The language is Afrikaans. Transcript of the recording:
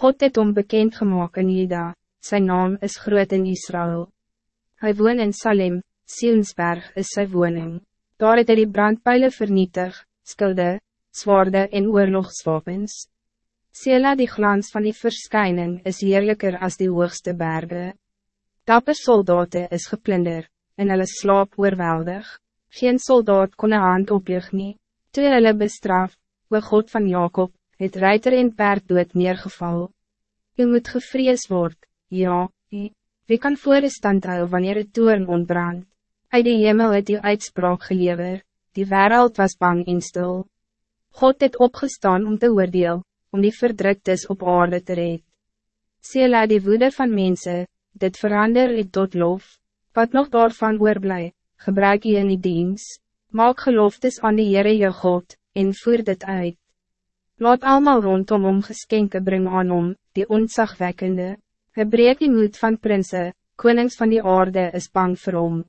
God het om bekend gemaakt in Juda, zijn naam is groot in Israël. Hij woont in Salem, Sionsberg is zijn woning. Daar het hy die brandpijlen vernietig, skulde, zwaarde en oorlogswapens. Sela die glans van die verschijning is heerlijker als die hoogste bergen. Dapper soldaten is geplunder, en hulle slaap oorweldig. Geen soldaat kon een hand oplig nie. Toe hulle bestraf, we God van Jacob, het reiter en paard dood neergeval. U moet gevrees word, ja, u. Wie kan voor de stand hou wanneer het toorn ontbrand? Uit die hemel het die uitspraak gelever, die wereld was bang en stil. God het opgestaan om te oordeel, om die verdruktes op aarde te red. Sela die woede van mensen, dit verander het tot lof, wat nog daarvan oorblij, gebruik je in die diens, maak geloftes aan die Heere je God, en voer dit uit. Laat allemaal rondom om geskenke bring aan om, die ontzagwekkende. Hij breek die moed van prinsen, konings van die aarde is bang vir hom.